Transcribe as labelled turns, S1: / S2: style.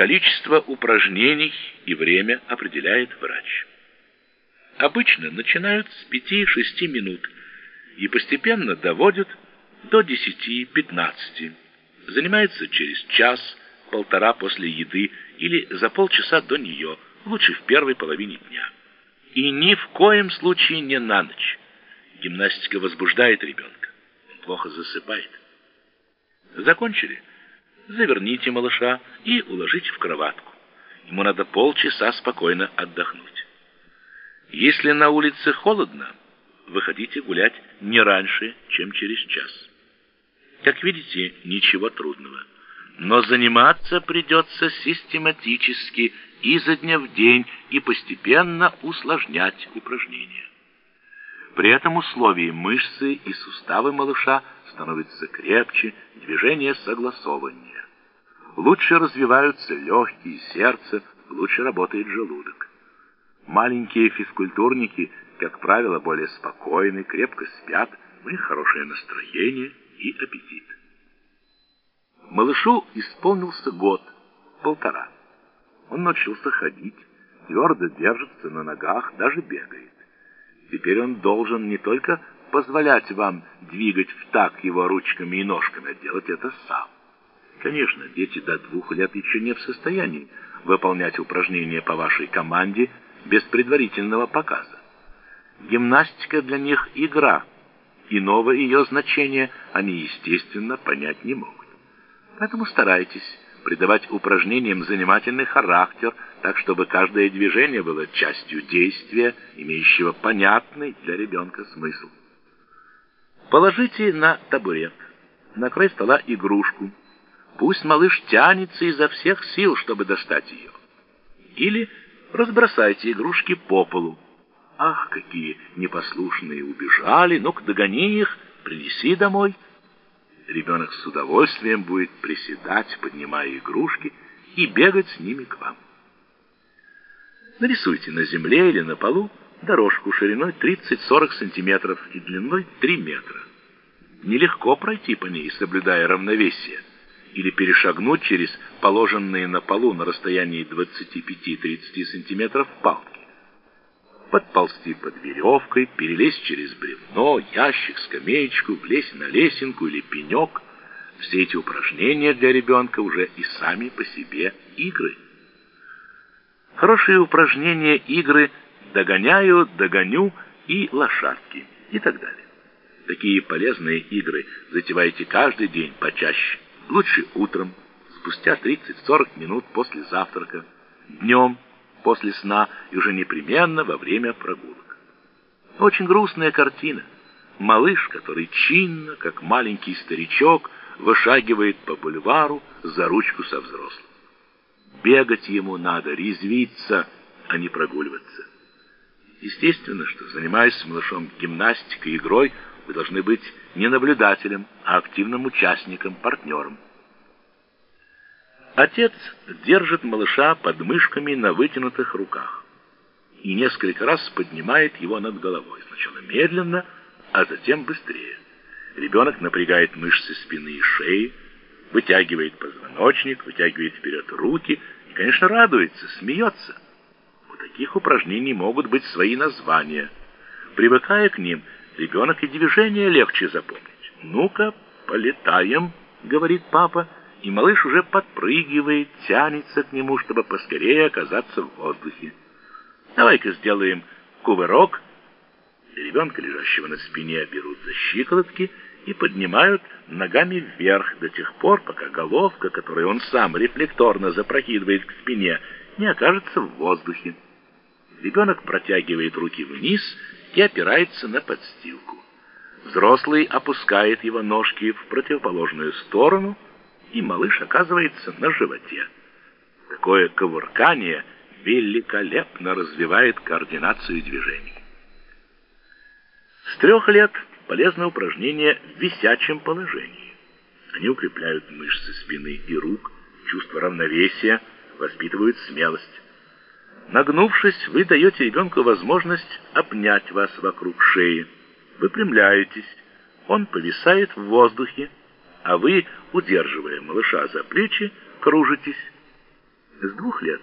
S1: Количество упражнений и время определяет врач. Обычно начинают с 5-6 минут и постепенно доводят до 10-15. Занимается через час, полтора после еды или за полчаса до нее, лучше в первой половине дня. И ни в коем случае не на ночь. Гимнастика возбуждает ребенка, он плохо засыпает. Закончили? Заверните малыша и уложите в кроватку. Ему надо полчаса спокойно отдохнуть. Если на улице холодно, выходите гулять не раньше, чем через час. Как видите, ничего трудного. Но заниматься придется систематически, изо дня в день, и постепенно усложнять упражнения. При этом условии мышцы и суставы малыша становятся крепче, движения согласованнее. Лучше развиваются легкие, сердце, лучше работает желудок. Маленькие физкультурники, как правило, более спокойны, крепко спят, у них хорошее настроение и аппетит. Малышу исполнился год, полтора. Он научился ходить, твердо держится на ногах, даже бегает. Теперь он должен не только позволять вам двигать в так его ручками и ножками, а делать это сам. Конечно, дети до двух лет еще не в состоянии выполнять упражнения по вашей команде без предварительного показа. Гимнастика для них – игра. Иного ее значения они, естественно, понять не могут. Поэтому старайтесь придавать упражнениям занимательный характер, так чтобы каждое движение было частью действия, имеющего понятный для ребенка смысл. Положите на табурет, на край стола игрушку. Пусть малыш тянется изо всех сил, чтобы достать ее. Или разбросайте игрушки по полу. Ах, какие непослушные убежали, ну-ка догони их, принеси домой ребенок с удовольствием будет приседать, поднимая игрушки, и бегать с ними к вам. Нарисуйте на земле или на полу дорожку шириной 30-40 сантиметров и длиной 3 метра. Нелегко пройти по ней, соблюдая равновесие, или перешагнуть через положенные на полу на расстоянии 25-30 сантиметров палки подползти под веревкой, перелезть через бревно, ящик, скамеечку, влезть на лесенку или пенек. Все эти упражнения для ребенка уже и сами по себе игры. Хорошие упражнения игры «догоняю», «догоню» и «лошадки» и так далее. Такие полезные игры затевайте каждый день почаще. Лучше утром, спустя 30-40 минут после завтрака, днем, после сна и уже непременно во время прогулок. Очень грустная картина. Малыш, который чинно, как маленький старичок, вышагивает по бульвару за ручку со взрослым. Бегать ему надо, резвиться, а не прогуливаться. Естественно, что, занимаясь с малышом гимнастикой игрой, вы должны быть не наблюдателем, а активным участником, партнером. Отец держит малыша под мышками на вытянутых руках и несколько раз поднимает его над головой, сначала медленно, а затем быстрее. Ребенок напрягает мышцы спины и шеи, вытягивает позвоночник, вытягивает вперед руки и, конечно, радуется, смеется. У таких упражнений могут быть свои названия. Привыкая к ним, ребенок и движение легче запомнить. «Ну-ка, полетаем», — говорит папа, — и малыш уже подпрыгивает, тянется к нему, чтобы поскорее оказаться в воздухе. Давай-ка сделаем кувырок. Ребенка, лежащего на спине, берут за щиколотки и поднимают ногами вверх до тех пор, пока головка, которую он сам рефлекторно запрокидывает к спине, не окажется в воздухе. Ребенок протягивает руки вниз и опирается на подстилку. Взрослый опускает его ножки в противоположную сторону – и малыш оказывается на животе. Такое ковыркание великолепно развивает координацию движений. С трех лет полезно упражнение в висячем положении. Они укрепляют мышцы спины и рук, чувство равновесия, воспитывают смелость. Нагнувшись, вы даете ребенку возможность обнять вас вокруг шеи. Выпрямляетесь, он повисает в воздухе, а вы, удерживая малыша за плечи, кружитесь. С двух лет